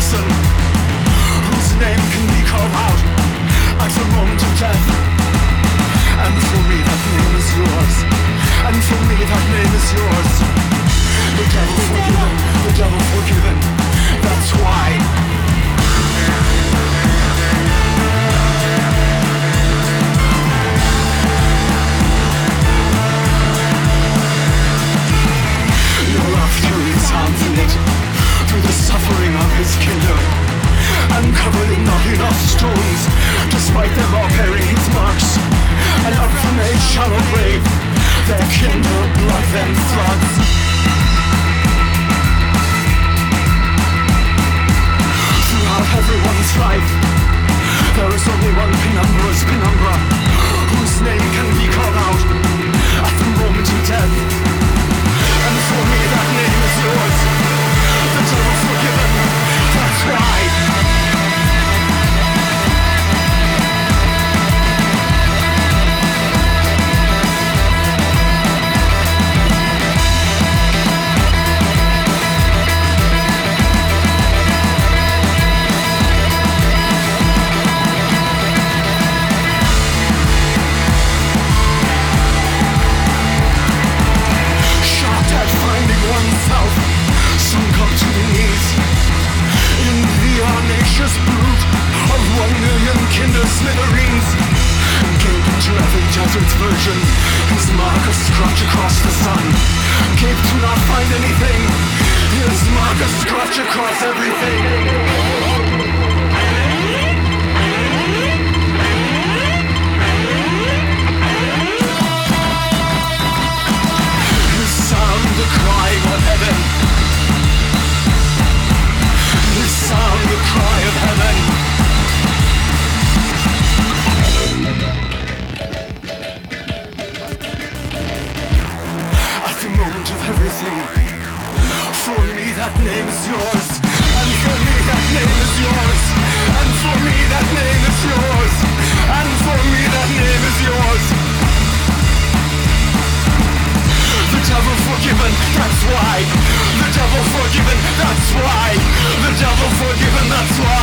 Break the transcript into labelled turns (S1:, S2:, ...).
S1: person whose name can be called out at the moment of death. despite the law bearing marks. I love from a shallow grave blood and floods. smithereens Gaped to every desert version. His mark a scratch across the sun. Gaped to not find anything. His mark a scratch across everything. endlessly. For me, that name is yours. And for me, that name is yours. And for me, that name is yours. And for me, that name is yours. The devil forgiven, that's why. The devil forgiven, that's why. The devil forgiven, that's why.